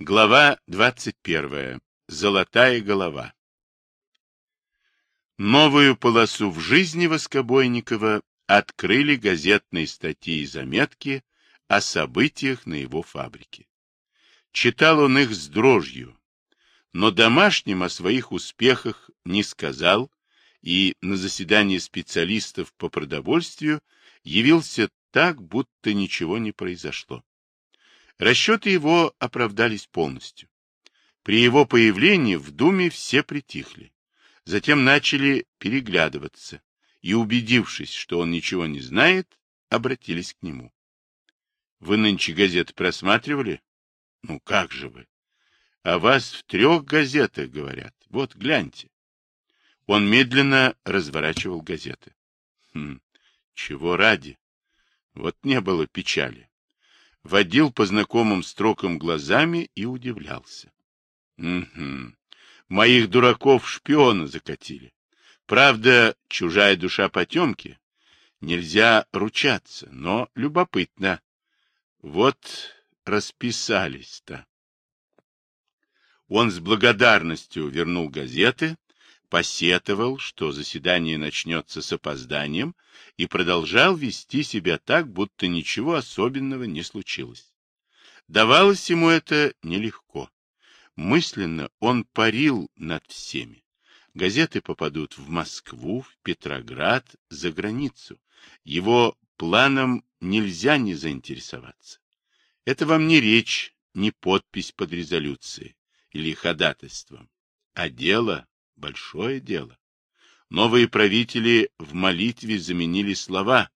Глава 21. Золотая голова. Новую полосу в жизни Воскобойникова открыли газетные статьи и заметки о событиях на его фабрике. Читал он их с дрожью, но домашним о своих успехах не сказал и на заседании специалистов по продовольствию явился так, будто ничего не произошло. Расчеты его оправдались полностью. При его появлении в Думе все притихли. Затем начали переглядываться и, убедившись, что он ничего не знает, обратились к нему. — Вы нынче газеты просматривали? — Ну как же вы? — О вас в трех газетах говорят. Вот, гляньте. Он медленно разворачивал газеты. Хм, чего ради? Вот не было печали водил по знакомым строкам глазами и удивлялся. Угу. Моих дураков шпиона закатили. Правда, чужая душа потемки. Нельзя ручаться, но любопытно. Вот расписались-то. Он с благодарностью вернул газеты, посетовал, что заседание начнется с опозданием, и продолжал вести себя так, будто ничего особенного не случилось. Давалось ему это нелегко. Мысленно он парил над всеми. Газеты попадут в Москву, в Петроград, за границу. Его планом нельзя не заинтересоваться. Это вам не речь, не подпись под резолюцией или ходатайством, а дело Большое дело. Новые правители в молитве заменили слова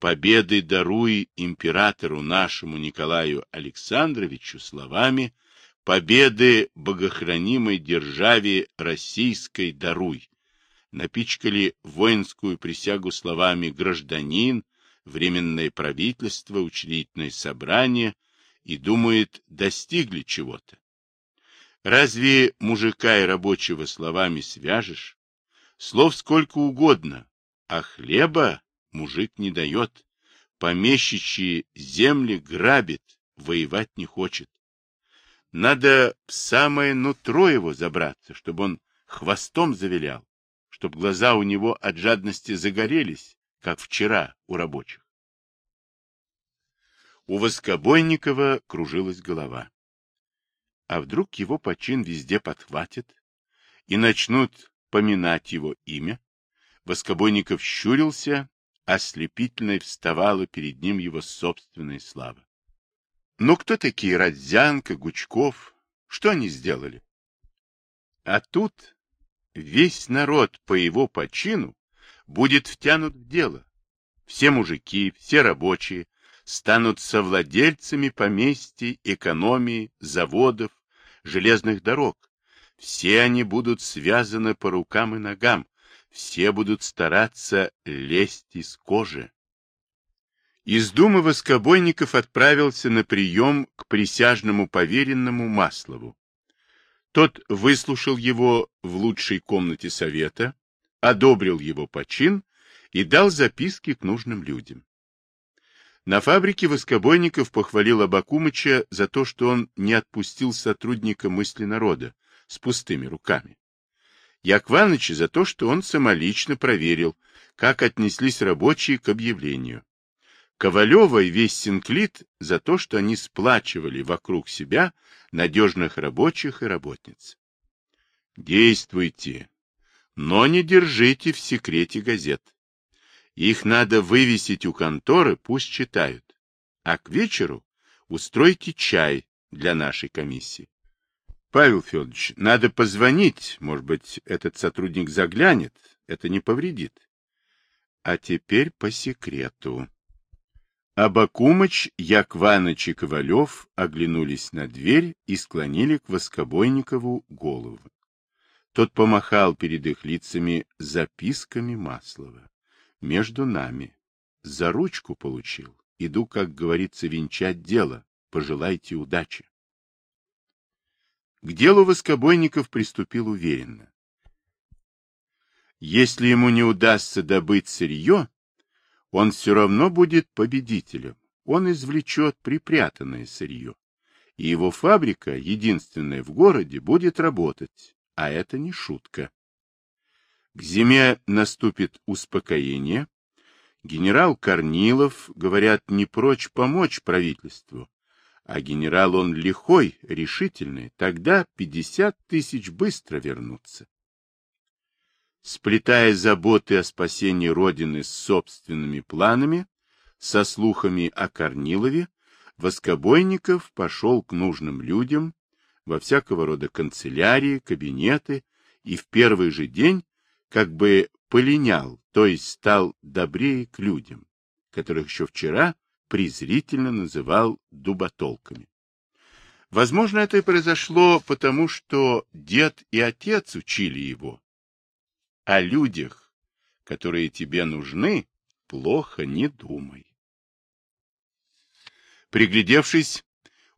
«Победы даруй императору нашему Николаю Александровичу» словами «Победы богохранимой державе российской даруй». Напичкали воинскую присягу словами «гражданин», «временное правительство», «учредительное собрание» и, думает, достигли чего-то. Разве мужика и рабочего словами свяжешь? Слов сколько угодно, а хлеба мужик не дает. Помещичьи земли грабит, воевать не хочет. Надо в самое нутро его забраться, чтобы он хвостом завилял, чтобы глаза у него от жадности загорелись, как вчера у рабочих. У Воскобойникова кружилась голова. А вдруг его почин везде подхватят и начнут поминать его имя? Воскобойников щурился, ослепительно вставала перед ним его собственная слава. Ну кто такие Родзянко, Гучков? Что они сделали? А тут весь народ по его почину будет втянут в дело. Все мужики, все рабочие станут совладельцами поместий, экономии, заводов, железных дорог. Все они будут связаны по рукам и ногам, все будут стараться лезть из кожи. Из Думы Воскобойников отправился на прием к присяжному поверенному Маслову. Тот выслушал его в лучшей комнате совета, одобрил его почин и дал записки к нужным людям. На фабрике Воскобойников похвалил Абакумыча за то, что он не отпустил сотрудника мысли народа с пустыми руками. Якваныча за то, что он самолично проверил, как отнеслись рабочие к объявлению. Ковалева и весь Синклит за то, что они сплачивали вокруг себя надежных рабочих и работниц. Действуйте, но не держите в секрете газет. Их надо вывесить у конторы, пусть читают. А к вечеру устройте чай для нашей комиссии. Павел Федорович, надо позвонить, может быть, этот сотрудник заглянет, это не повредит. А теперь по секрету. Абакумыч, Якваныч и Ковалев оглянулись на дверь и склонили к Воскобойникову голову. Тот помахал перед их лицами записками Маслова между нами. За ручку получил. Иду, как говорится, венчать дело. Пожелайте удачи. К делу воскобойников приступил уверенно. Если ему не удастся добыть сырье, он все равно будет победителем. Он извлечет припрятанное сырье. и его фабрика, единственная в городе, будет работать, а это не шутка. К зиме наступит успокоение. Генерал Корнилов, говорят, не прочь помочь правительству. А генерал он лихой, решительный, тогда 50 тысяч быстро вернутся. Сплетая заботы о спасении Родины с собственными планами, со слухами о Корнилове, Воскобойников пошел к нужным людям во всякого рода канцелярии, кабинеты и в первый же день как бы полинял, то есть стал добрее к людям, которых еще вчера презрительно называл дуботолками. Возможно, это и произошло потому, что дед и отец учили его. О людях, которые тебе нужны, плохо не думай. Приглядевшись,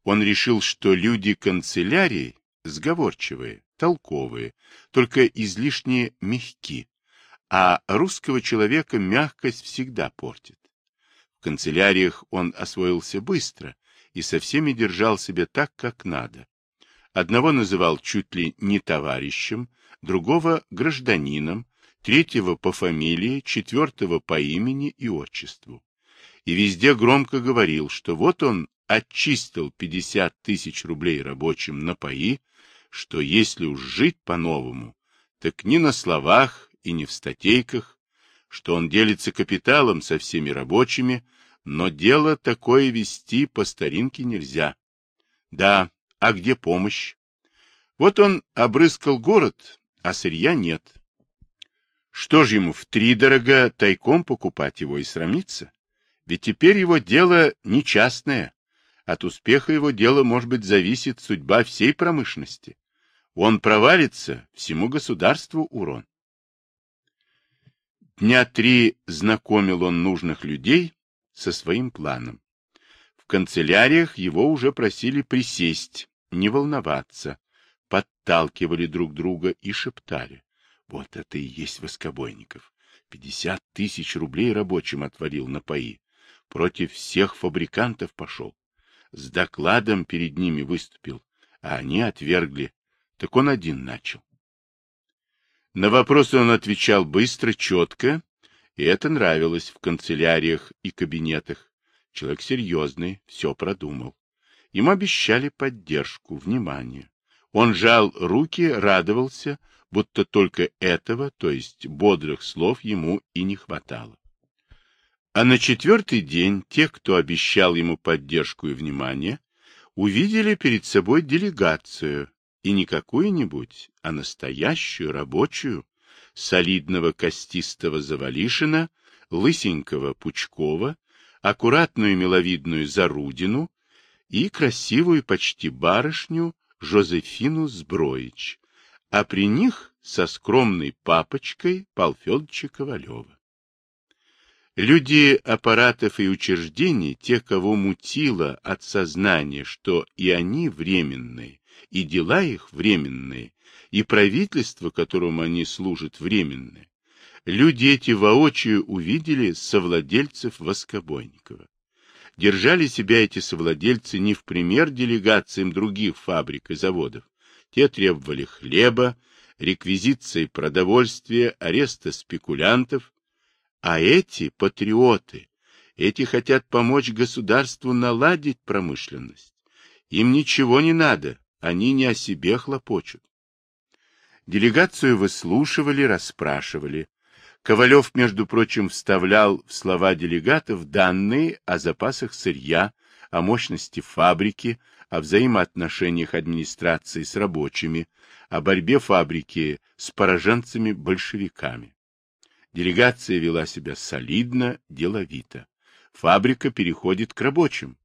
он решил, что люди канцелярии сговорчивые, толковые, только излишне мягки, а русского человека мягкость всегда портит. В канцеляриях он освоился быстро и со всеми держал себя так, как надо. Одного называл чуть ли не товарищем, другого — гражданином, третьего по фамилии, четвертого по имени и отчеству. И везде громко говорил, что вот он отчистил 50 тысяч рублей рабочим на паи, что если уж жить по-новому, так не на словах и не в статейках, что он делится капиталом со всеми рабочими, но дело такое вести по старинке нельзя. Да, а где помощь? Вот он обрыскал город, а сырья нет. Что ж ему втридорога тайком покупать его и срамиться? Ведь теперь его дело не частное. От успеха его дела, может быть, зависит судьба всей промышленности. Он провалится, всему государству урон. Дня три знакомил он нужных людей со своим планом. В канцеляриях его уже просили присесть, не волноваться, подталкивали друг друга и шептали. Вот это и есть Воскобойников. Пятьдесят тысяч рублей рабочим отвалил на паи. Против всех фабрикантов пошел. С докладом перед ними выступил, а они отвергли. Так он один начал. На вопросы он отвечал быстро, четко, и это нравилось в канцеляриях и кабинетах. Человек серьезный, все продумал. Ему обещали поддержку, внимание. Он жал руки, радовался, будто только этого, то есть бодрых слов, ему и не хватало. А на четвертый день те, кто обещал ему поддержку и внимание, увидели перед собой делегацию, и не какую-нибудь, а настоящую рабочую, солидного костистого Завалишина, лысенького Пучкова, аккуратную миловидную Зарудину и красивую почти барышню Жозефину Сброич, а при них со скромной папочкой Пал Федоровича Ковалева. Люди аппаратов и учреждений, те, кого мутило от сознания, что и они временные, и дела их временные, и правительство, которому они служат, временное. Люди эти воочию увидели совладельцев Воскобойникова. Держали себя эти совладельцы не в пример делегациям других фабрик и заводов. Те требовали хлеба, реквизиции продовольствия, ареста спекулянтов, а эти патриоты, эти хотят помочь государству наладить промышленность. Им ничего не надо, они не о себе хлопочут. Делегацию выслушивали, расспрашивали. Ковалев, между прочим, вставлял в слова делегатов данные о запасах сырья, о мощности фабрики, о взаимоотношениях администрации с рабочими, о борьбе фабрики с пораженцами-большевиками. Делегация вела себя солидно, деловито. Фабрика переходит к рабочим.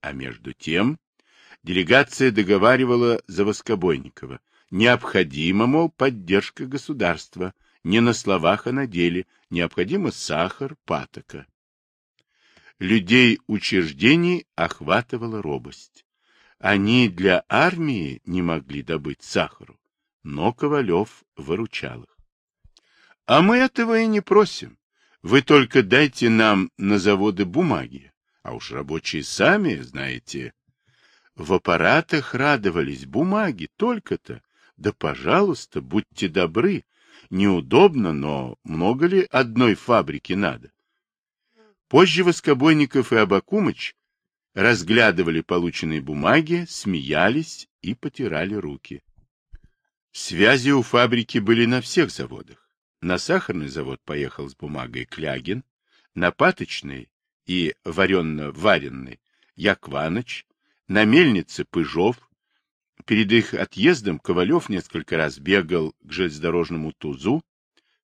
А между тем делегация договаривала за Воскобойникова. Необходима, мол, поддержка государства. Не на словах, а на деле. Необходимо сахар, патока. Людей учреждений охватывала робость. Они для армии не могли добыть сахару, но Ковалев выручал их. А мы этого и не просим. Вы только дайте нам на заводы бумаги, а уж рабочие сами, знаете, в аппаратах радовались, бумаги только-то. Да, пожалуйста, будьте добры. Неудобно, но много ли одной фабрики надо? Позже Воскобойников и Абакумыч разглядывали полученные бумаги, смеялись и потирали руки. Связи у фабрики были на всех заводах. На сахарный завод поехал с бумагой Клягин, на паточный и варенно-варенный Якваныч, на мельнице Пыжов. Перед их отъездом Ковалев несколько раз бегал к железнодорожному тузу.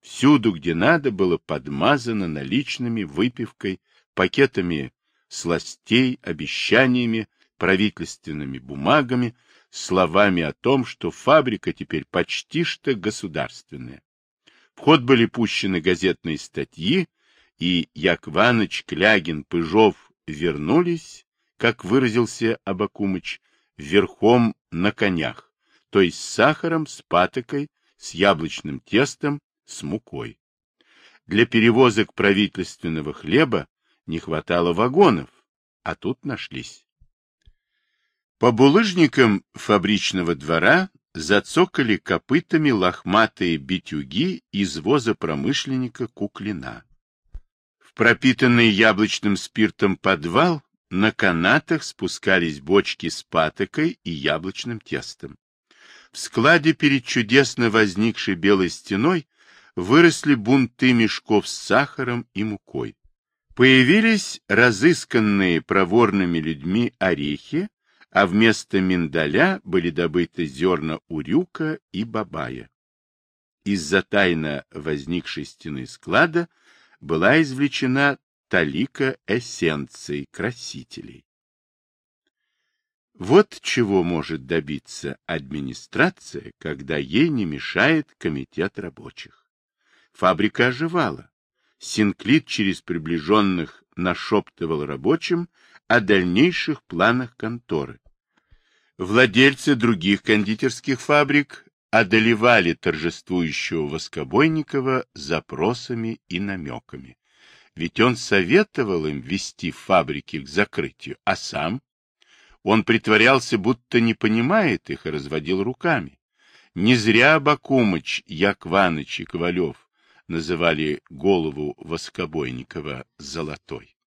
Всюду, где надо, было подмазано наличными, выпивкой, пакетами сластей, обещаниями, правительственными бумагами, словами о том, что фабрика теперь почти что государственная. В ход были пущены газетные статьи, и Якваныч, Клягин, Пыжов вернулись, как выразился Абакумыч, верхом на конях, то есть с сахаром, с патокой, с яблочным тестом, с мукой. Для перевозок правительственного хлеба не хватало вагонов, а тут нашлись. По булыжникам фабричного двора зацокали копытами лохматые битюги из воза промышленника Куклина. В пропитанный яблочным спиртом подвал на канатах спускались бочки с патокой и яблочным тестом. В складе перед чудесно возникшей белой стеной выросли бунты мешков с сахаром и мукой. Появились разысканные проворными людьми орехи, а вместо миндаля были добыты зерна урюка и бабая. Из-за тайно возникшей стены склада была извлечена талика эссенций красителей. Вот чего может добиться администрация, когда ей не мешает комитет рабочих. Фабрика оживала. Синклит через приближенных нашептывал рабочим о дальнейших планах конторы. Владельцы других кондитерских фабрик одолевали торжествующего Воскобойникова запросами и намеками. Ведь он советовал им вести фабрики к закрытию, а сам? Он притворялся, будто не понимает их и разводил руками. Не зря Бакумыч, Якваныч и Ковалев называли голову Воскобойникова золотой.